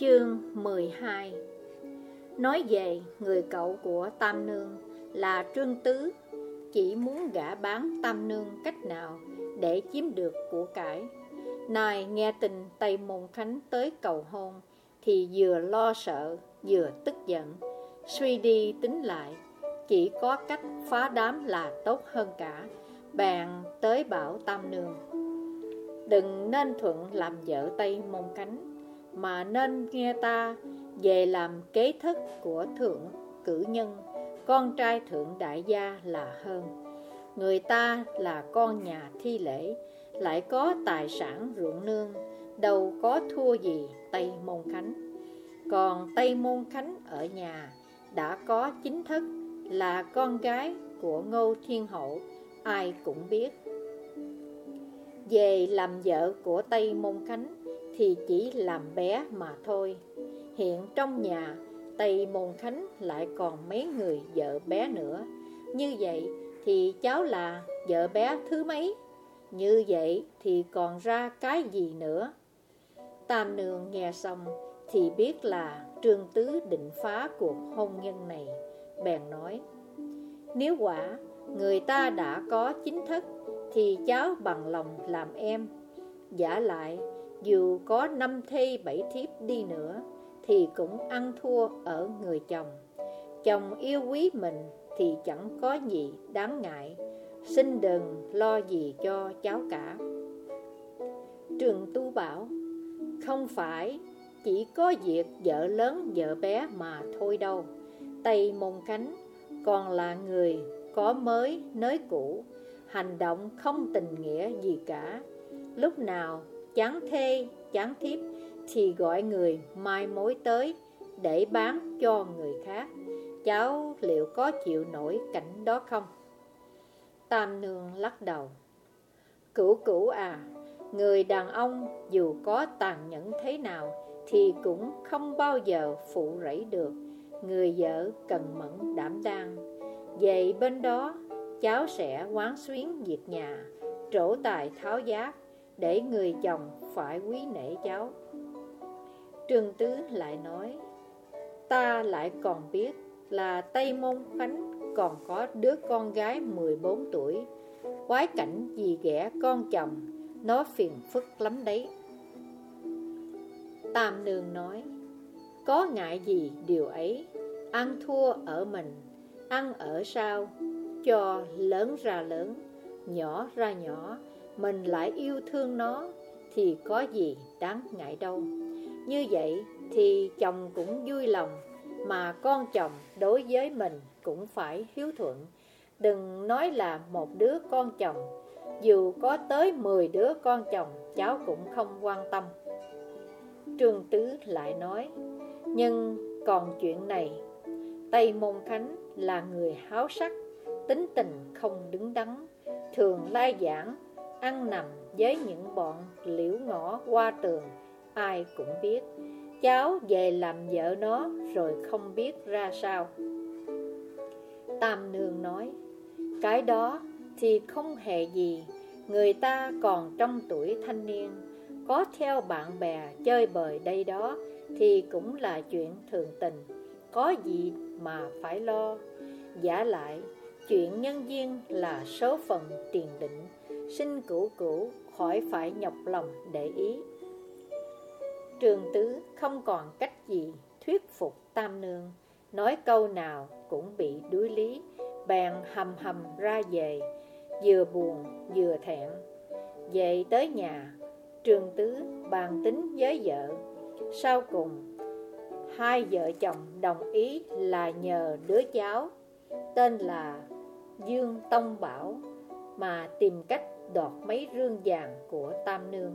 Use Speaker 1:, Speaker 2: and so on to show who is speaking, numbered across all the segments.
Speaker 1: Chương 12 Nói về người cậu của Tam Nương là Trương Tứ, Chỉ muốn gã bán Tam Nương cách nào để chiếm được của cải. Này nghe tin Tây Môn Khánh tới cầu hôn Thì vừa lo sợ, vừa tức giận. Suy đi tính lại, Chỉ có cách phá đám là tốt hơn cả, bèn tới bảo Tam Nương, Đừng nên thuận làm vợ Tây Môn Khánh mà nên nghe ta về làm kế thức của thượng cử nhân, con trai thượng đại gia là hơn. Người ta là con nhà thi lễ, lại có tài sản ruộng nương, đâu có thua gì Tây Môn Khánh. Còn Tây Môn Khánh ở nhà đã có chính thức là con gái của Ngô Thiên Hậu, ai cũng biết. Về làm vợ của Tây Môn Khánh thì chỉ làm bé mà thôi. Hiện trong nhà, Tây Môn Khánh lại còn mấy người vợ bé nữa. Như vậy thì cháu là vợ bé thứ mấy? Như vậy thì còn ra cái gì nữa? Tam Nương nghe xong thì biết là Trương Tứ định phá cuộc hôn nhân này. Bèn nói, nếu quả người ta đã có chính thức thì cháu bằng lòng làm em. Giả lại dù có năm thê bảy thiếp đi nữa, Thì cũng ăn thua ở người chồng. Chồng yêu quý mình thì chẳng có gì đáng ngại, Xin đừng lo gì cho cháu cả. Trường Tu bảo, Không phải, chỉ có việc vợ lớn vợ bé mà thôi đâu. Tây Môn Cánh còn là người có mới nới cũ, Hành động không tình nghĩa gì cả. Lúc nào chán thê, chán thiếp thì gọi người mai mối tới để bán cho người khác. Cháu liệu có chịu nổi cảnh đó không? Tam nương lắc đầu. Cửu cửu à, người đàn ông dù có tàn nhẫn thế nào thì cũng không bao giờ phụ rẫy được. Người vợ cần mẫn đảm đang. Về bên đó, cháu sẽ quán xuyến việc nhà, trổ tài tháo giáp, để người chồng phải quý nể cháu. Trương Tứ lại nói, ta lại còn biết là Tây Môn Khánh còn có đứa con gái 14 tuổi, quái cảnh gì ghẻ con chồng, nó phiền phức lắm đấy. Tam Nương nói, có ngại gì điều ấy, ăn thua ở mình, ăn ở sao, cho lớn ra lớn, nhỏ ra nhỏ, mình lại yêu thương nó thì có gì đáng ngại đâu. Như vậy thì chồng cũng vui lòng, mà con chồng đối với mình cũng phải hiếu thuận. Đừng nói là một đứa con chồng, dù có tới 10 đứa con chồng, cháu cũng không quan tâm. Trương Tứ lại nói, nhưng còn chuyện này, Tây Môn Khánh là người háo sắc, tính tình không đứng đắn, thường lai giảng ăn nằm với những bọn liễu ngõ qua tường, ai cũng biết. Cháu về làm vợ nó rồi không biết ra sao. Tam Nương nói, cái đó thì không hề gì, người ta còn trong tuổi thanh niên, có theo bạn bè chơi bời đây đó thì cũng là chuyện thường tình, có gì mà phải lo. Giả lại, chuyện nhân duyên là số phận tiền định xin cửu cửu khỏi phải nhọc lòng để ý. Trường tứ không còn cách gì thuyết phục tam nương, nói câu nào cũng bị đuối lý, bèn hầm hầm ra về, vừa buồn vừa thẹn. Về tới nhà, trường tứ bàn tính với vợ, sau cùng hai vợ chồng đồng ý là nhờ đứa cháu tên là Dương Tông Bảo mà tìm cách đoạt mấy rương vàng của Tam Nương.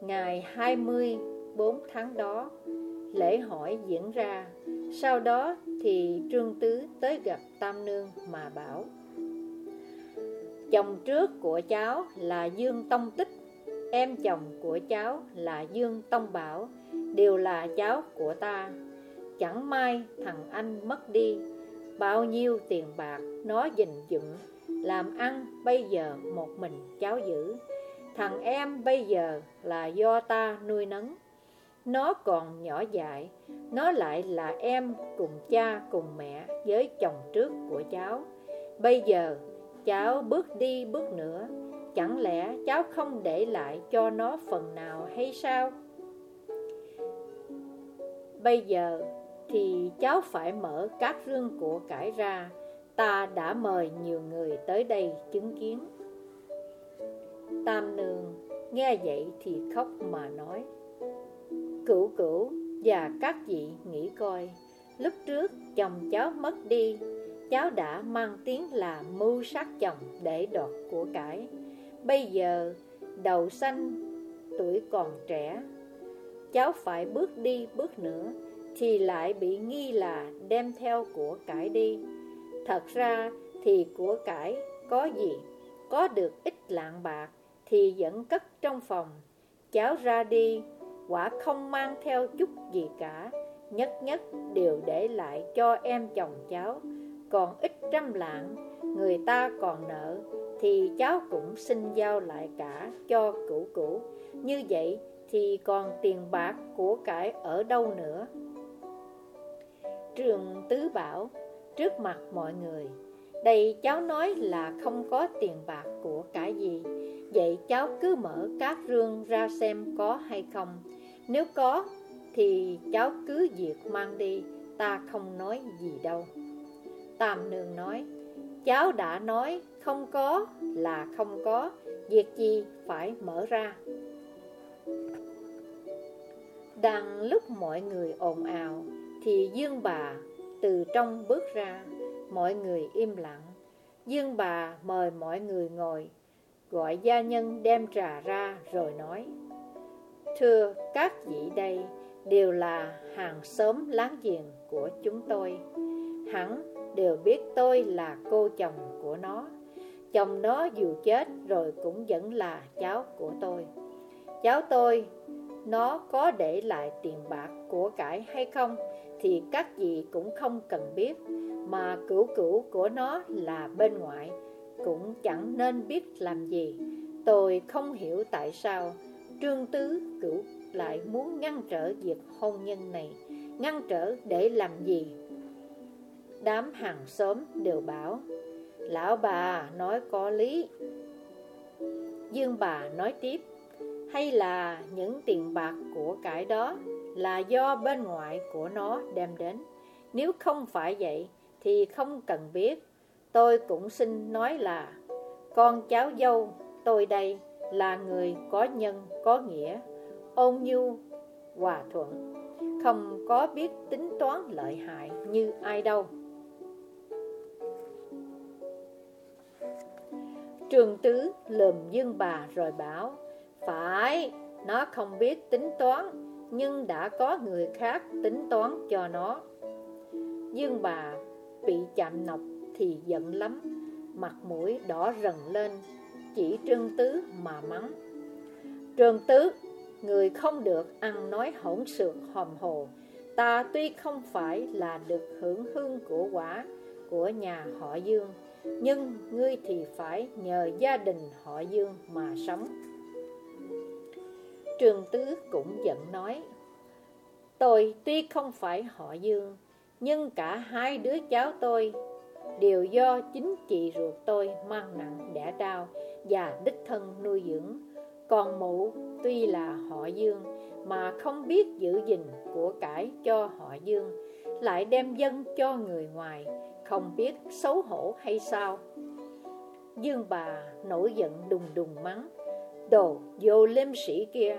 Speaker 1: Ngày 24 tháng đó, lễ hỏi diễn ra, sau đó thì Trương Tứ tới gặp Tam Nương mà bảo Chồng trước của cháu là Dương Tông Tích, em chồng của cháu là Dương Tông Bảo, đều là cháu của ta. Chẳng may thằng anh mất đi, bao nhiêu tiền bạc nó dình dựng làm ăn bây giờ một mình cháu giữ. Thằng em bây giờ là do ta nuôi nấng. Nó còn nhỏ dại, Nó lại là em cùng cha cùng mẹ Với chồng trước của cháu. Bây giờ cháu bước đi bước nữa, Chẳng lẽ cháu không để lại cho nó phần nào hay sao? Bây giờ thì cháu phải mở các rương của cải ra Ta đã mời nhiều người tới đây chứng kiến. Tam nương nghe vậy thì khóc mà nói, Cửu cửu và các vị nghĩ coi, Lúc trước chồng cháu mất đi, Cháu đã mang tiếng là mưu sát chồng để đoạt của cải. Bây giờ đầu xanh tuổi còn trẻ, Cháu phải bước đi bước nữa Thì lại bị nghi là đem theo của cải đi. Thật ra thì của cải có gì? Có được ít lạng bạc Thì vẫn cất trong phòng. Cháu ra đi, Quả không mang theo chút gì cả. Nhất nhất đều để lại cho em chồng cháu. Còn ít trăm lạng, Người ta còn nợ, Thì cháu cũng xin giao lại cả cho cũ cũ. Như vậy thì còn tiền bạc của cải ở đâu nữa? Trường Tứ Bảo trước mặt mọi người. Đây cháu nói là không có tiền bạc của cả gì. Vậy cháu cứ mở các rương ra xem có hay không. Nếu có, thì cháu cứ việc mang đi, Ta không nói gì đâu. Tam Nương nói, Cháu đã nói không có là không có, Việc gì phải mở ra. Đang lúc mọi người ồn ào, Thì Dương bà từ trong bước ra, Mọi người im lặng. Dương bà mời mọi người ngồi, Gọi gia nhân đem trà ra rồi nói, Thưa các vị đây, Đều là hàng xóm láng giềng của chúng tôi. Hẳn đều biết tôi là cô chồng của nó. Chồng nó dù chết rồi cũng vẫn là cháu của tôi. Cháu tôi, nó có để lại tiền bạc của cải hay không thì các vị cũng không cần biết, mà cửu cửu của nó là bên ngoại, cũng chẳng nên biết làm gì. Tôi không hiểu tại sao trương tứ cửu lại muốn ngăn trở việc hôn nhân này. Ngăn trở để làm gì? Đám hàng xóm đều bảo, lão bà nói có lý. Dương bà nói tiếp, hay là những tiền bạc của cải đó là do bên ngoại của nó đem đến. Nếu không phải vậy thì không cần biết. Tôi cũng xin nói là con cháu dâu tôi đây là người có nhân, có nghĩa, ôn nhu, hòa thuận, không có biết tính toán lợi hại như ai đâu. Trường tứ lườm dương bà rồi bảo phải, nó không biết tính toán, nhưng đã có người khác tính toán cho nó. Dương bà bị chạm nọc thì giận lắm, mặt mũi đỏ rần lên, chỉ trương tứ mà mắng. Trương tứ, người không được ăn nói hỗn xược hòm hồ, ta tuy không phải là được hưởng hương của quả của nhà họ Dương, nhưng ngươi thì phải nhờ gia đình họ Dương mà sống. Trương Tứ cũng giận nói, Tôi tuy không phải họ Dương, Nhưng cả hai đứa cháu tôi Đều do chính chị ruột tôi mang nặng đẻ đau Và đích thân nuôi dưỡng. Còn mụ tuy là họ Dương Mà không biết giữ gìn của cải cho họ Dương, Lại đem dân cho người ngoài, Không biết xấu hổ hay sao. Dương bà nổi giận đùng đùng mắng Đồ vô liêm sĩ kia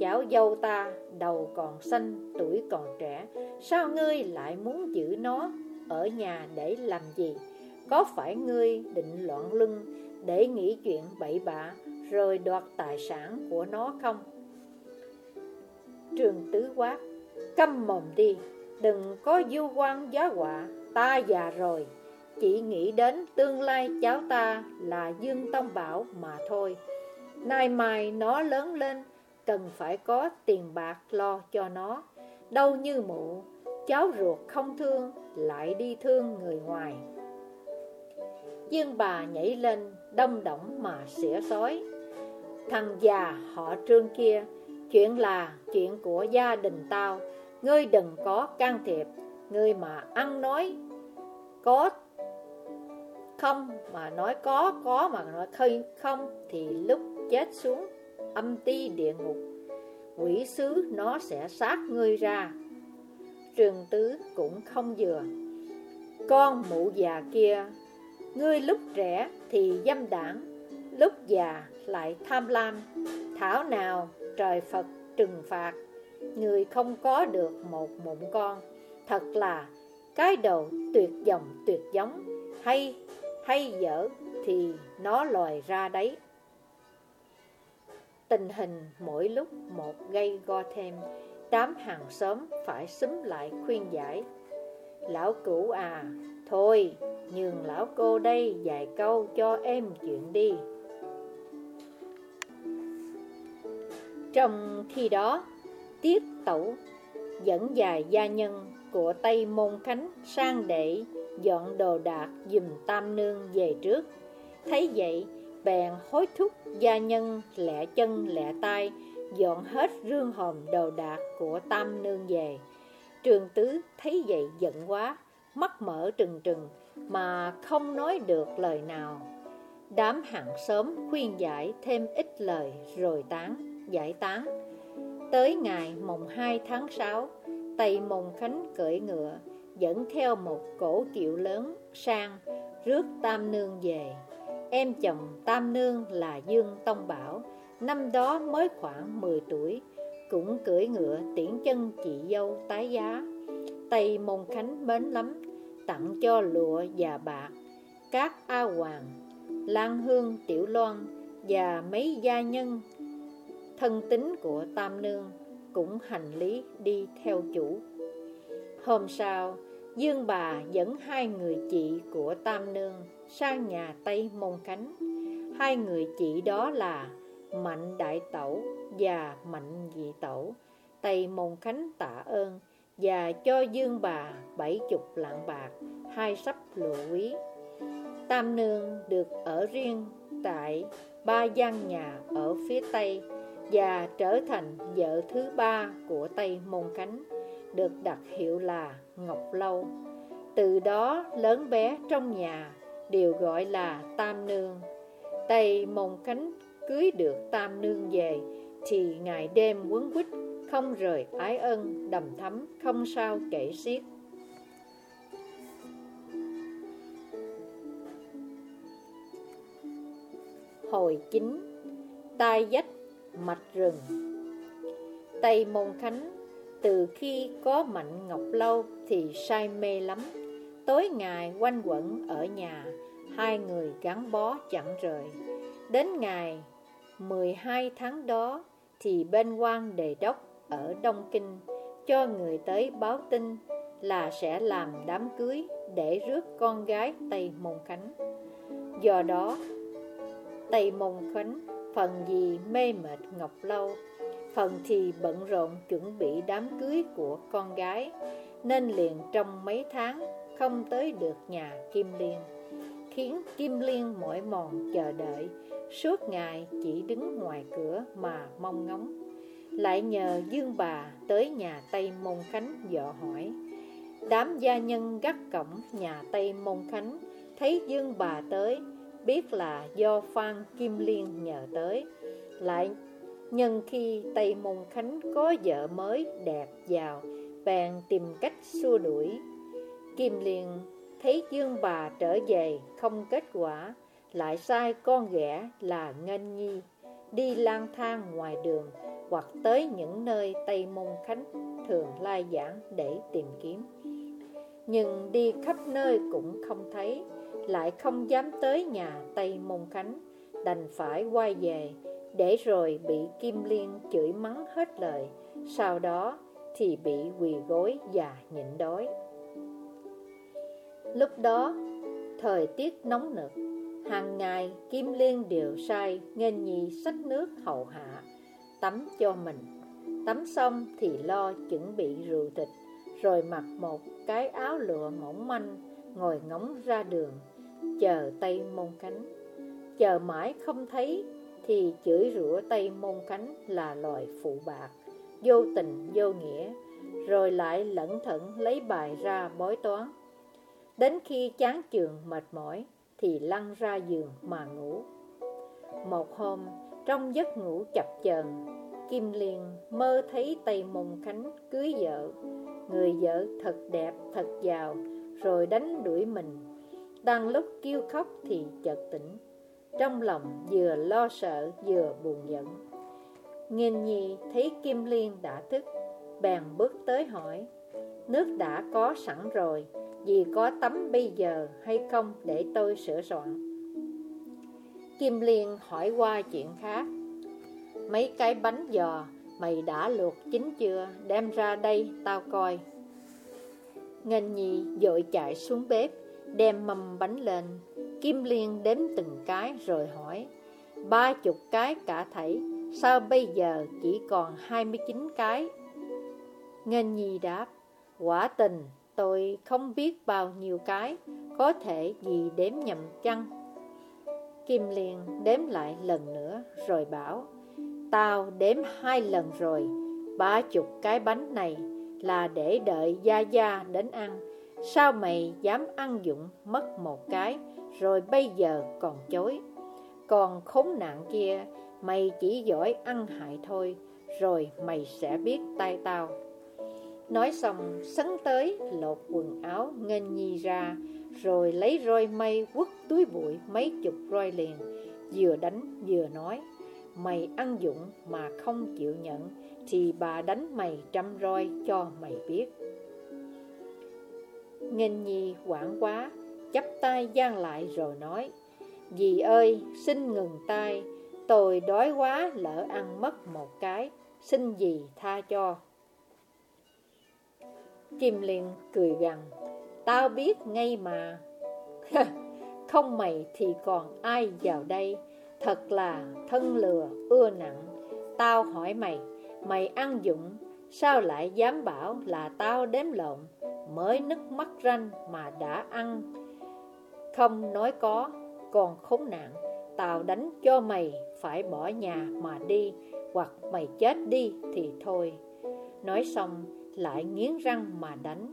Speaker 1: Cháu dâu ta đầu còn xanh, tuổi còn trẻ. Sao ngươi lại muốn giữ nó ở nhà để làm gì? Có phải ngươi định loạn lưng để nghĩ chuyện bậy bạ Rồi đoạt tài sản của nó không? Trường tứ quát, Câm mồm đi, Đừng có du quan giá họa, Ta già rồi. Chỉ nghĩ đến tương lai cháu ta là Dương Tông Bảo mà thôi. Nay mai nó lớn lên, Cần phải có tiền bạc lo cho nó. Đâu như mụ, Cháu ruột không thương, Lại đi thương người ngoài. Dương bà nhảy lên, Đông động mà xỉa sói Thằng già họ trương kia, Chuyện là chuyện của gia đình tao. Ngươi đừng có can thiệp, Ngươi mà ăn nói Có Không, mà nói có Có mà nói không Thì lúc chết xuống, Âm ti địa ngục. Quỷ sứ nó sẽ sát ngươi ra. Trường tứ cũng không vừa. Con mụ già kia, Ngươi lúc trẻ thì dâm đảng, Lúc già lại tham lam. Thảo nào trời Phật trừng phạt, Người không có được một mụn con. Thật là cái đầu tuyệt dòng tuyệt giống Hay hay dở thì nó lòi ra đấy. Tình hình mỗi lúc một gây go thêm. Đám hàng xóm phải xúm lại khuyên giải. Lão cũ à Thôi nhường lão cô đây vài câu cho em chuyện đi. Trong khi đó Tiết Tẩu dẫn dài gia nhân của Tây Môn Khánh sang để dọn đồ đạc dùm Tam Nương về trước. Thấy vậy, bèn hối thúc gia nhân lẹ chân lẹ tay dọn hết rương hòm đồ đạc của Tam Nương về. Trường Tứ thấy vậy giận quá, mắt mở trừng trừng mà không nói được lời nào. Đám hàng xóm khuyên giải thêm ít lời rồi tán giải tán. Tới ngày mùng 2 tháng 6, Tây mùng Khánh cưỡi ngựa, dẫn theo một cổ kiệu lớn sang, rước Tam Nương về. Em chồng Tam Nương là Dương Tông Bảo, năm đó mới khoảng 10 tuổi, cũng cưỡi ngựa tiễn chân chị dâu tái giá. Tây Môn Khánh mến lắm, tặng cho lụa và bạc, các A Hoàng, Lan Hương Tiểu Loan và mấy gia nhân thân tính của Tam Nương cũng hành lý đi theo chủ. Hôm sau, Dương bà dẫn hai người chị của Tam Nương sang nhà Tây Môn Khánh. Hai người chị đó là Mạnh Đại Tẩu và Mạnh Dị Tẩu. Tây Môn Khánh tạ ơn và cho Dương bà bảy chục lạng bạc, hai sắp lụa quý. Tam Nương được ở riêng tại ba gian nhà ở phía Tây và trở thành vợ thứ ba của Tây Môn Khánh, được đặt hiệu là Ngọc Lâu. Từ đó lớn bé trong nhà đều gọi là Tam Nương. Tây Môn Khánh cưới được Tam Nương về, thì ngày đêm quấn quýt, không rời ái ân, đầm thắm, không sao kể xiết. Hồi chính Tai dách, mạch rừng Tây Môn Khánh từ khi có Mạnh Ngọc Lâu thì say mê lắm Tối ngày quanh quẩn ở nhà Hai người gắn bó chẳng rời. Đến ngày 12 tháng đó Thì bên quan đề đốc ở Đông Kinh Cho người tới báo tin là sẽ làm đám cưới Để rước con gái Tây Môn Khánh. Do đó Tây Môn Khánh phần gì mê mệt Ngọc Lâu, phần thì bận rộn chuẩn bị đám cưới của con gái, nên liền trong mấy tháng không tới được nhà Kim Liên, khiến Kim Liên mỏi mòn chờ đợi, suốt ngày chỉ đứng ngoài cửa mà mong ngóng. Lại nhờ Dương bà tới nhà Tây Môn Khánh dọ hỏi. Đám gia nhân gắt cổng nhà Tây Môn Khánh thấy Dương bà tới, biết là do Phan Kim Liên nhờ tới. Lại nhân khi Tây Môn Khánh có vợ mới đẹp giàu, bèn tìm cách xua đuổi. Kim Liên thấy Dương bà trở về không kết quả, lại sai con ghẻ là Ngân Nhi đi lang thang ngoài đường hoặc tới những nơi Tây Môn Khánh thường lai giảng để tìm kiếm. Nhưng đi khắp nơi cũng không thấy, lại không dám tới nhà Tây Môn Khánh, đành phải quay về, để rồi bị Kim Liên chửi mắng hết lời, sau đó thì bị quỳ gối và nhịn đói. Lúc đó, thời tiết nóng nực, hàng ngày Kim Liên đều sai nghênh nhi sách nước hậu hạ, tắm cho mình. Tắm xong thì lo chuẩn bị rượu thịt, rồi mặc một cái áo lụa mỏng manh, ngồi ngóng ra đường chờ Tây Môn Khánh. Chờ mãi không thấy, Thì chửi rủa Tây Môn Khánh là loài phụ bạc Vô tình vô nghĩa Rồi lại lẩn thận lấy bài ra bói toán Đến khi chán chường mệt mỏi Thì lăn ra giường mà ngủ. Một hôm Trong giấc ngủ chập chờn Kim Liên mơ thấy Tây Môn Khánh cưới vợ. Người vợ thật đẹp, thật giàu Rồi đánh đuổi mình. Đang lúc kêu khóc thì chợt tỉnh. Trong lòng vừa lo sợ vừa buồn giận. Nghiên nhi thấy Kim Liên đã thức Bèn bước tới hỏi Nước đã có sẵn rồi vì có tắm bây giờ hay không để tôi sửa soạn? Kim Liên hỏi qua chuyện khác. Mấy cái bánh giò Mày đã luộc chín chưa? Đem ra đây, tao coi. Ngân Nhi dội chạy xuống bếp, Đem mâm bánh lên. Kim Liên đếm từng cái rồi hỏi, Ba chục cái cả thảy, Sao bây giờ chỉ còn 29 cái? Ngân Nhi đáp, Quả tình tôi không biết bao nhiêu cái Có thể gì đếm nhầm chăng. Kim Liên đếm lại lần nữa rồi bảo, Tao đếm hai lần rồi. Ba chục cái bánh này là để đợi Gia Gia đến ăn. Sao mày dám ăn dụng mất một cái, Rồi bây giờ còn chối? Còn khốn nạn kia, Mày chỉ giỏi ăn hại thôi, Rồi mày sẽ biết tay tao. Nói xong sấn tới, lột quần áo, nghênh nhi ra, Rồi lấy roi mây quất túi bụi mấy chục roi liền, Vừa đánh vừa nói, Mày ăn dụng mà không chịu nhận, Thì bà đánh mày trăm roi cho mày biết. Nghênh nhi quảng quá, chắp tay gian lại rồi nói, Dì ơi, xin ngừng tay, Tôi đói quá lỡ ăn mất một cái, Xin dì tha cho. Kim Liên cười gằn, Tao biết ngay mà. Không mày thì còn ai vào đây? Thật là thân lừa, ưa nặng. Tao hỏi mày Mày ăn dụng Sao lại dám bảo là tao đếm lộn? Mới nứt mắt ranh mà đã ăn. Không nói có, Còn khốn nạn. Tao đánh cho mày phải bỏ nhà mà đi, Hoặc mày chết đi thì thôi. Nói xong lại nghiến răng mà đánh.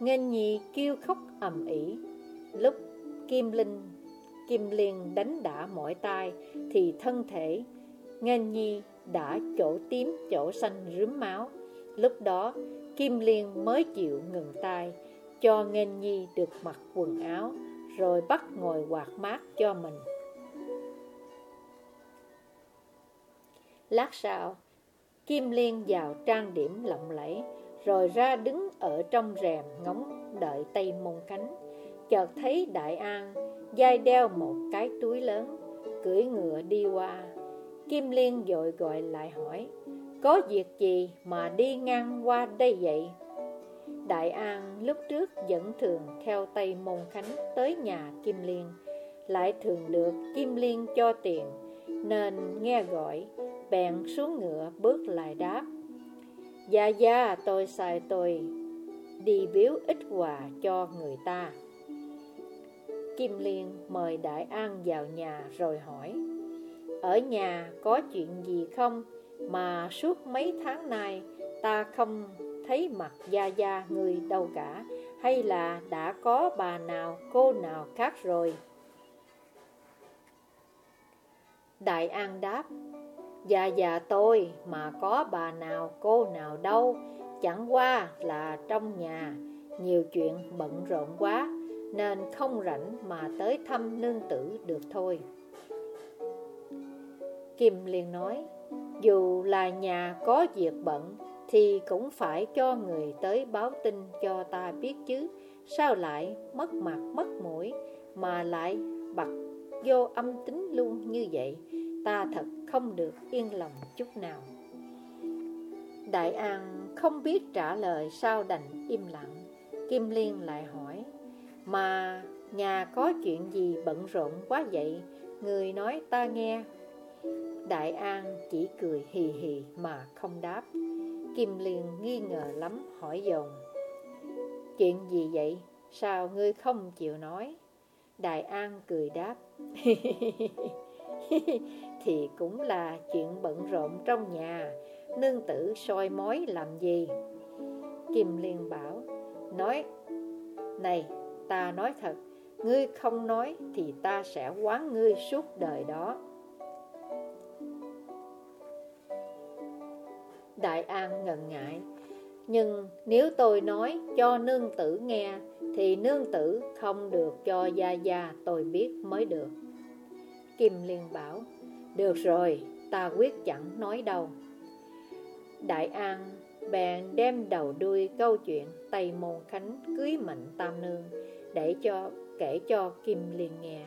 Speaker 1: Nghênh nhi kêu khóc ầm ĩ. Lúc Kim Linh, Kim Liên đánh đã mỏi tay Thì thân thể, Nghênh nhi đã chỗ tím, chỗ xanh rướm máu. Lúc đó, Kim Liên mới chịu ngừng tay, Cho Nghênh nhi được mặc quần áo, Rồi bắt ngồi quạt mát cho mình. Lát sau, Kim Liên vào trang điểm lộng lẫy rồi ra đứng ở trong rèm ngóng đợi Tây Môn Cánh. Chợt thấy Đại An dai đeo một cái túi lớn, Cưỡi ngựa đi qua. Kim Liên dội gọi lại hỏi, Có việc gì mà đi ngang qua đây vậy? Đại An lúc trước vẫn thường theo Tây Môn Khánh tới nhà Kim Liên, Lại thường được Kim Liên cho tiền, Nên nghe gọi, bèn xuống ngựa bước lại đáp. Dạ dạ tôi xài tôi Đi biếu ít quà cho người ta. Kim Liên mời Đại An vào nhà rồi hỏi, Ở nhà có chuyện gì không? Mà suốt mấy tháng nay Ta không thấy mặt Gia Gia người đâu cả. Hay là đã có bà nào, cô nào khác rồi? Đại An đáp Già già tôi, mà có bà nào, cô nào đâu. Chẳng qua là trong nhà, Nhiều chuyện bận rộn quá, Nên không rảnh mà tới thăm nương tử được thôi. Kim liền nói, Dù là nhà có việc bận, Thì cũng phải cho người tới báo tin cho ta biết chứ. Sao lại mất mặt, mất mũi, Mà lại bật vô âm tính luôn như vậy? Ta thật không được yên lòng chút nào. Đại An không biết trả lời sao đành im lặng. Kim Liên lại hỏi, Mà nhà có chuyện gì bận rộn quá vậy? Người nói ta nghe. Đại An chỉ cười hì hì mà không đáp. Kim Liên nghi ngờ lắm, hỏi dồn, Chuyện gì vậy? Sao ngươi không chịu nói? Đại An cười đáp thì cũng là chuyện bận rộn trong nhà. Nương tử soi mói làm gì? Kim Liên bảo, Nói, Này, ta nói thật, Ngươi không nói thì ta sẽ quán ngươi suốt đời đó. Đại An ngần ngại, Nhưng nếu tôi nói cho nương tử nghe, Thì nương tử không được cho Gia Gia tôi biết mới được. Kim Liên bảo được rồi, ta quyết chẳng nói đâu. Đại An bèn đem đầu đuôi câu chuyện Tây Môn Khánh cưới Mệnh Tam Nương Để cho kể cho Kim Liên nghe.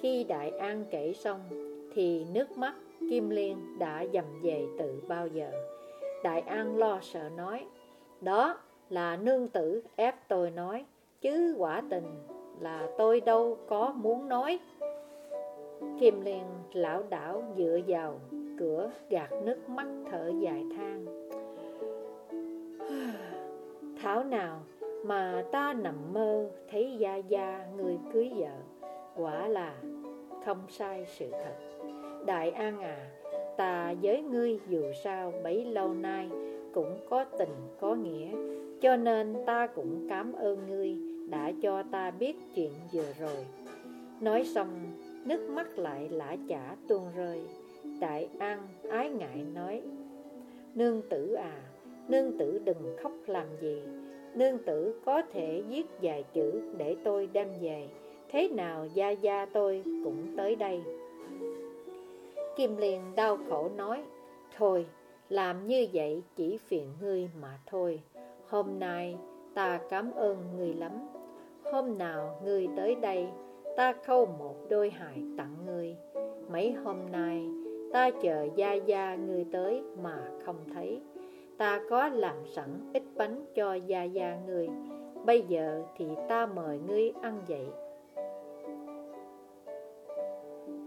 Speaker 1: Khi Đại An kể xong Thì nước mắt Kim Liên đã dầm về từ bao giờ. Đại An lo sợ nói Đó là nương tử ép tôi nói Chứ quả tình là tôi đâu có muốn nói. Kim Liên lão đảo dựa vào cửa gạt nước mắt thở dài than. Thảo nào mà ta nằm mơ thấy Gia Gia, người cưới vợ, Quả là không sai sự thật. Đại An à Ta với ngươi dù sao bấy lâu nay Cũng có tình có nghĩa, Cho nên ta cũng cảm ơn ngươi Đã cho ta biết chuyện vừa rồi. Nói xong Nước mắt lại lã chả tuôn rơi. Đại An, ái ngại nói, Nương tử à Nương tử đừng khóc làm gì. Nương tử có thể viết vài chữ để tôi đem về. Thế nào gia gia tôi cũng tới đây. Kim Liên đau khổ nói, Thôi, làm như vậy chỉ phiền ngươi mà thôi. Hôm nay ta cảm ơn ngươi lắm. Hôm nào ngươi tới đây Ta khâu một đôi hài tặng ngươi. Mấy hôm nay, Ta chờ gia gia ngươi tới mà không thấy. Ta có làm sẵn ít bánh cho gia gia ngươi. Bây giờ thì ta mời ngươi ăn vậy.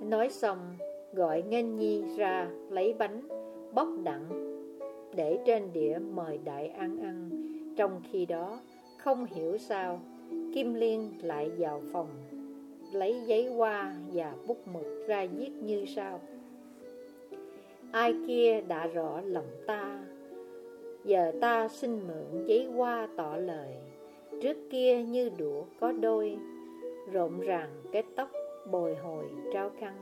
Speaker 1: Nói xong, Gọi Nghênh Nhi ra lấy bánh, Bóc đặng, Để trên đĩa mời Đại ăn ăn. Trong khi đó, Không hiểu sao, Kim Liên lại vào phòng. Lấy giấy hoa và bút mực ra viết như sau. Ai kia đã rõ lòng ta, Giờ ta xin mượn giấy hoa tỏ lời. Trước kia như đũa có đôi, Rộn ràng cái tóc bồi hồi trao khăn.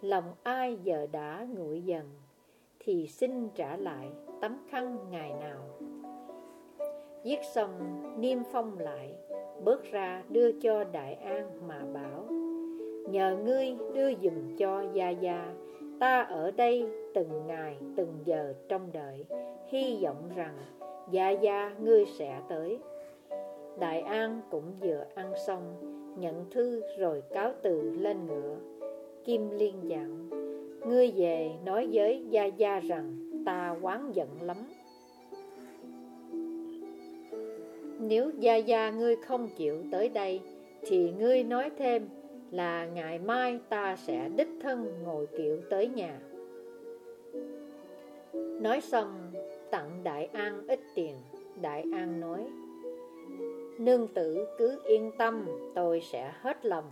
Speaker 1: Lòng ai giờ đã nguội dần, Thì xin trả lại tấm khăn ngày nào. Viết xong, niêm phong lại Bước ra đưa cho Đại An mà bảo, Nhờ ngươi đưa dùm cho Gia Gia, Ta ở đây từng ngày từng giờ trong đợi, Hy vọng rằng Gia Gia ngươi sẽ tới. Đại An cũng vừa ăn xong, Nhận thư rồi cáo từ lên ngựa. Kim Liên dặn, Ngươi về nói với Gia Gia rằng Ta quán giận lắm. Nếu Gia Gia ngươi không chịu tới đây, Thì ngươi nói thêm là ngày mai ta sẽ đích thân ngồi kiệu tới nhà. Nói xong, tặng Đại An ít tiền. Đại An nói, Nương tử, cứ yên tâm, tôi sẽ hết lòng.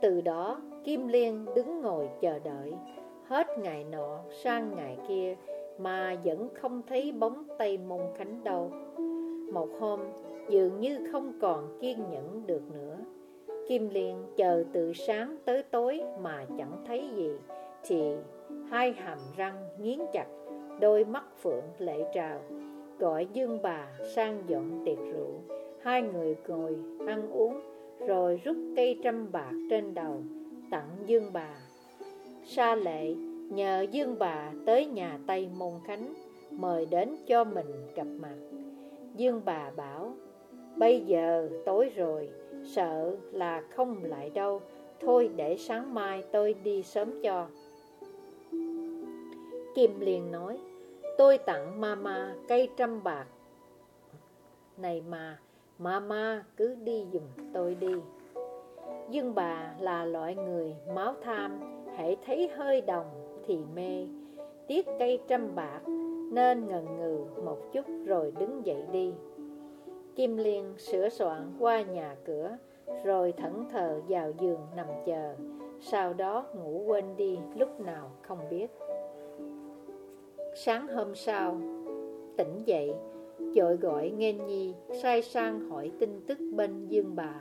Speaker 1: Từ đó, Kim Liên đứng ngồi chờ đợi. Hết ngày nọ sang ngày kia mà vẫn không thấy bóng Tây Môn Khánh đâu. Một hôm, dường như không còn kiên nhẫn được nữa. Kim Liên chờ từ sáng tới tối mà chẳng thấy gì, Thì hai hàm răng nghiến chặt, Đôi mắt phượng lệ trào, Gọi dương bà sang dọn tiệc rượu. Hai người ngồi ăn uống, Rồi rút cây trăm bạc trên đầu, Tặng dương bà. Sa lệ nhờ dương bà tới nhà Tây Môn Khánh, Mời đến cho mình gặp mặt. Dương bà bảo, Bây giờ tối rồi, Sợ là không lại đâu. Thôi để sáng mai tôi đi sớm cho. Kim liền nói, Tôi tặng mama cây trăm bạc. Này mà, Mama cứ đi dùm tôi đi. Dương bà là loại người máu tham Hãy thấy hơi đồng thì mê. Tiếc cây trăm bạc, Nên ngần ngừ một chút rồi đứng dậy đi. Kim Liên sửa soạn qua nhà cửa, Rồi thẫn thờ vào giường nằm chờ. Sau đó ngủ quên đi, lúc nào không biết. Sáng hôm sau, Tỉnh dậy, Chội gọi Nghênh Nhi, Sai sang hỏi tin tức bên Dương bà.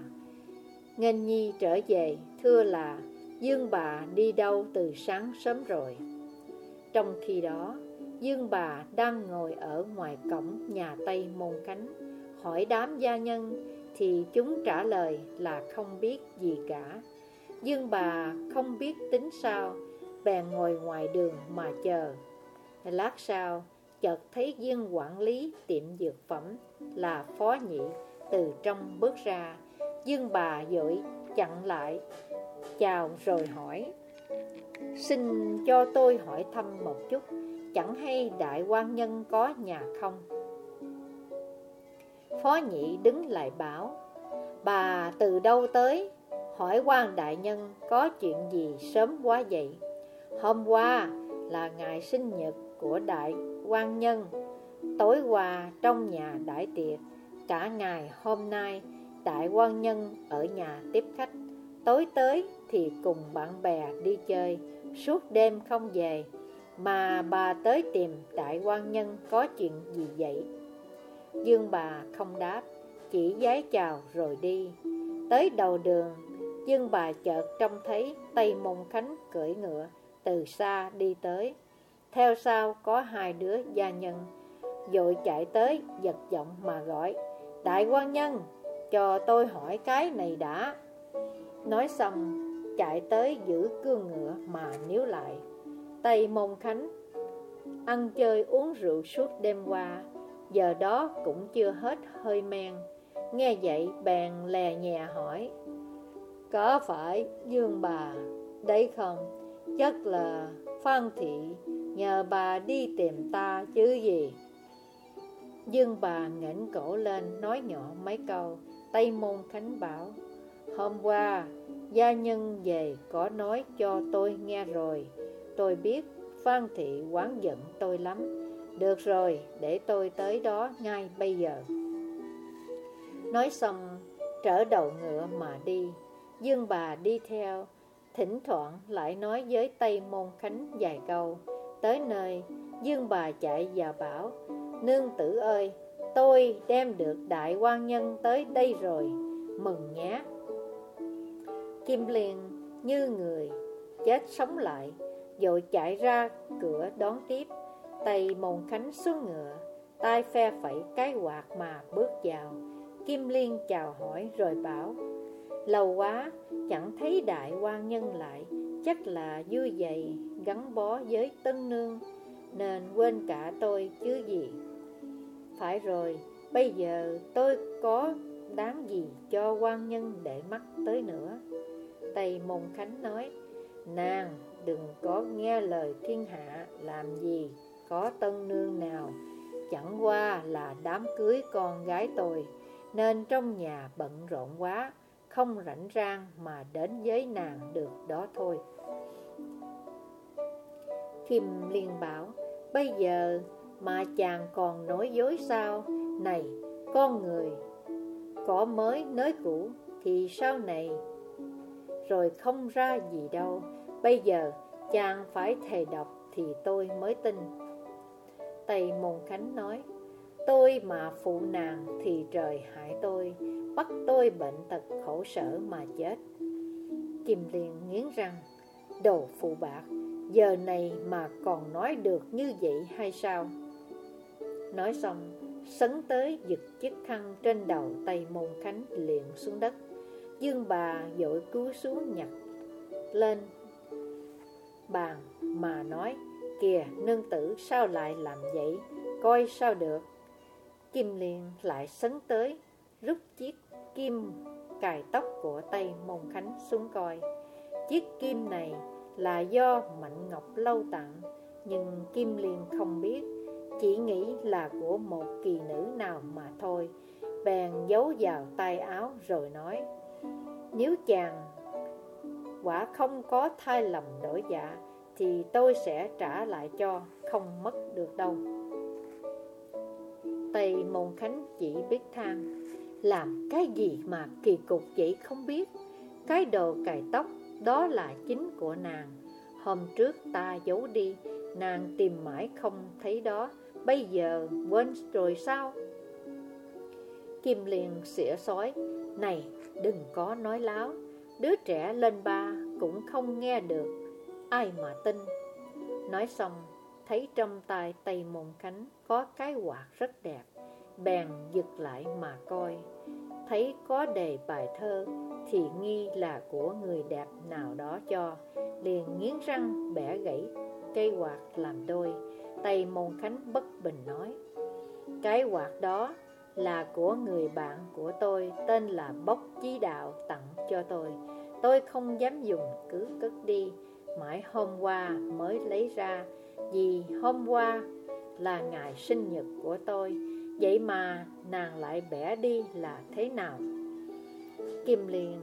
Speaker 1: Nghênh Nhi trở về, Thưa là Dương bà đi đâu từ sáng sớm rồi? Trong khi đó, Dương bà đang ngồi ở ngoài cổng nhà Tây Môn Cánh Hỏi đám gia nhân Thì chúng trả lời là không biết gì cả. Dương bà không biết tính sao, Bèn ngồi ngoài đường mà chờ. Lát sau, chợt thấy viên quản lý tiệm dược phẩm Là phó nhị từ trong bước ra. Dương bà dội chặn lại Chào rồi hỏi. Xin cho tôi hỏi thăm một chút, Chẳng hay đại quan nhân có nhà không? Phó nhị đứng lại bảo, Bà từ đâu tới? Hỏi quan đại nhân có chuyện gì sớm quá vậy? Hôm qua là ngày sinh nhật của đại quan nhân, Tối qua trong nhà đại tiệc, Cả ngày hôm nay đại quan nhân ở nhà tiếp khách, Tối tới thì cùng bạn bè đi chơi. Suốt đêm không về, Mà bà tới tìm đại quan nhân có chuyện gì vậy? Dương bà không đáp, Chỉ giái chào rồi đi. Tới đầu đường, Dương bà chợt trông thấy Tây Môn Khánh cưỡi ngựa Từ xa đi tới. Theo sau có hai đứa gia nhân Dội chạy tới giật giọng mà gọi, Đại quan nhân, Cho tôi hỏi cái này đã. Nói xong chạy tới giữ cương ngựa mà níu lại. Tây Môn Khánh Ăn chơi uống rượu suốt đêm qua, Giờ đó cũng chưa hết hơi men. Nghe vậy, bèn lè nhẹ hỏi, Có phải Dương bà Đấy không? Chắc là Phan Thị Nhờ bà đi tìm ta chứ gì? Dương bà ngẩng cổ lên nói nhỏ mấy câu. Tây Môn Khánh bảo, Hôm qua Gia nhân về có nói cho tôi nghe rồi. Tôi biết Phan Thị quán giận tôi lắm. Được rồi, để tôi tới đó ngay bây giờ. Nói xong, trở đầu ngựa mà đi. Dương bà đi theo. Thỉnh thoảng lại nói với Tây Môn Khánh vài câu. Tới nơi, Dương bà chạy và bảo Nương tử ơi, tôi đem được đại quan nhân tới đây rồi. Mừng nhé. Kim liền như người, chết sống lại dội chạy ra cửa đón tiếp. Tay mồn khánh xuống ngựa, tay phe phẩy cái quạt mà bước vào. Kim Liên chào hỏi rồi bảo, Lâu quá, chẳng thấy đại quan nhân lại, Chắc là vui dậy gắn bó với tân nương, Nên quên cả tôi chứ gì. Phải rồi, Bây giờ tôi có đáng gì cho quan nhân để mắt tới nữa? Tây Môn Khánh nói, Nàng đừng có nghe lời thiên hạ làm gì, Có tân nương nào, Chẳng qua là đám cưới con gái tôi, Nên trong nhà bận rộn quá, Không rảnh rang mà đến với nàng được đó thôi. Kim Liên bảo, Bây giờ mà chàng còn nói dối sao? Này, con người Có mới nới cũ Thì sau này rồi không ra gì đâu. Bây giờ chàng phải thề đọc thì tôi mới tin. Tây Môn Khánh nói, Tôi mà phụ nàng thì trời hại tôi, Bắt tôi bệnh tật khổ sở mà chết. Kim Liên nghiến răng, Đồ phụ bạc, Giờ này mà còn nói được như vậy hay sao? Nói xong, Sấn tới giật chiếc khăn trên đầu Tây Môn Khánh liền xuống đất. Dương bà dội cứu xuống nhặt lên bàn mà nói, Kìa, nương tử, sao lại làm vậy? Coi sao được? Kim liền lại sấn tới, Rút chiếc kim cài tóc của tay Mông Khánh xuống coi. Chiếc kim này là do Mạnh Ngọc lâu tặng, Nhưng Kim liên không biết, Chỉ nghĩ là của một kỳ nữ nào mà thôi. Bèn giấu vào tay áo rồi nói nếu chàng quả không có thai lầm đổi dạ Thì tôi sẽ trả lại cho Không mất được đâu. Tây Môn Khánh chỉ biết than, Làm cái gì mà kỳ cục vậy không biết? Cái đồ cài tóc đó là chính của nàng. Hôm trước ta giấu đi, Nàng tìm mãi không thấy đó. Bây giờ quên rồi sao? Kim liền xỉa sói, Này đừng có nói láo, Đứa trẻ lên ba cũng không nghe được, Ai mà tin. Nói xong, Thấy trong tay tay môn khánh Có cái quạt rất đẹp, Bèn giật lại mà coi. Thấy có đề bài thơ Thì nghi là của người đẹp nào đó cho, Liền nghiến răng bẻ gãy Cây quạt làm đôi. Tay môn khánh bất bình nói, Cái quạt đó là của người bạn của tôi, Tên là Bốc Chí Đạo tặng cho tôi. Tôi không dám dùng cứ cất đi. Mãi hôm qua mới lấy ra, Vì hôm qua là ngày sinh nhật của tôi, Vậy mà nàng lại bẻ đi là thế nào? Kim Liên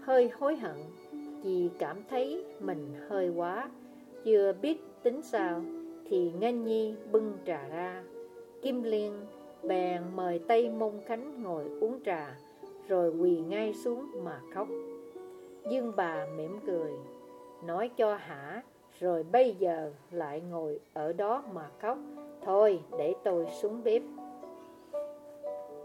Speaker 1: hơi hối hận, Vì cảm thấy mình hơi quá, Chưa biết tính sao, Thì Ngân Nhi bưng trà ra. Kim Liên bèn mời Tây Môn Khánh ngồi uống trà Rồi quỳ ngay xuống mà khóc. Dương bà mỉm cười Nói cho hả Rồi bây giờ lại ngồi ở đó mà khóc. Thôi để tôi xuống bếp.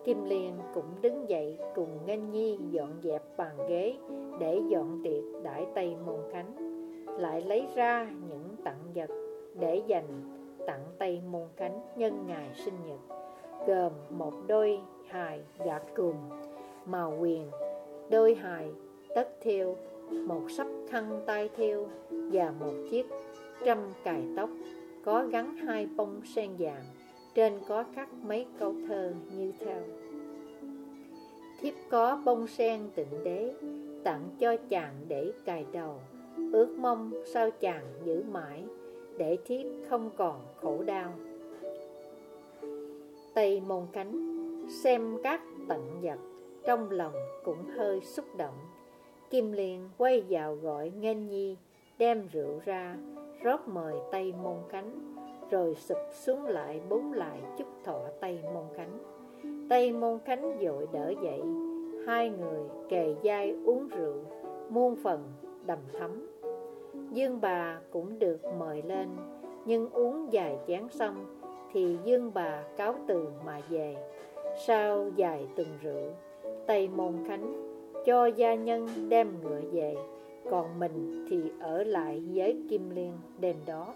Speaker 1: Kim Liên cũng đứng dậy cùng Ngân Nhi dọn dẹp bàn ghế để dọn tiệc đãi Tây Môn Khánh, lại lấy ra những tặng vật để dành tặng Tây Môn Khánh nhân ngày sinh nhật, gồm một đôi hài gạt cùm màu quyền, đôi hài tất thiêu, một sắp khăn tay thiêu và một chiếc trăm cài tóc có gắn hai bông sen vàng trên có khắc mấy câu thơ như theo. Thiếp có bông sen tịnh đế Tặng cho chàng để cài đầu Ước mong sao chàng giữ mãi Để thiếp không còn khổ đau. Tây môn cánh Xem các tận vật Trong lòng cũng hơi xúc động Kim liên quay vào gọi Nghênh Nhi Đem rượu ra Rót mời Tây môn cánh rồi sụp xuống lại bốn lại chúc thọ Tây Môn Khánh. Tây Môn Khánh dội đỡ dậy, hai người kề dai uống rượu, muôn phần đầm thấm. Dương bà cũng được mời lên, nhưng uống vài chén xong thì Dương bà cáo từ mà về. Sau dài từng rượu, Tây Môn Khánh cho gia nhân đem ngựa về, còn mình thì ở lại với Kim Liên đêm đó.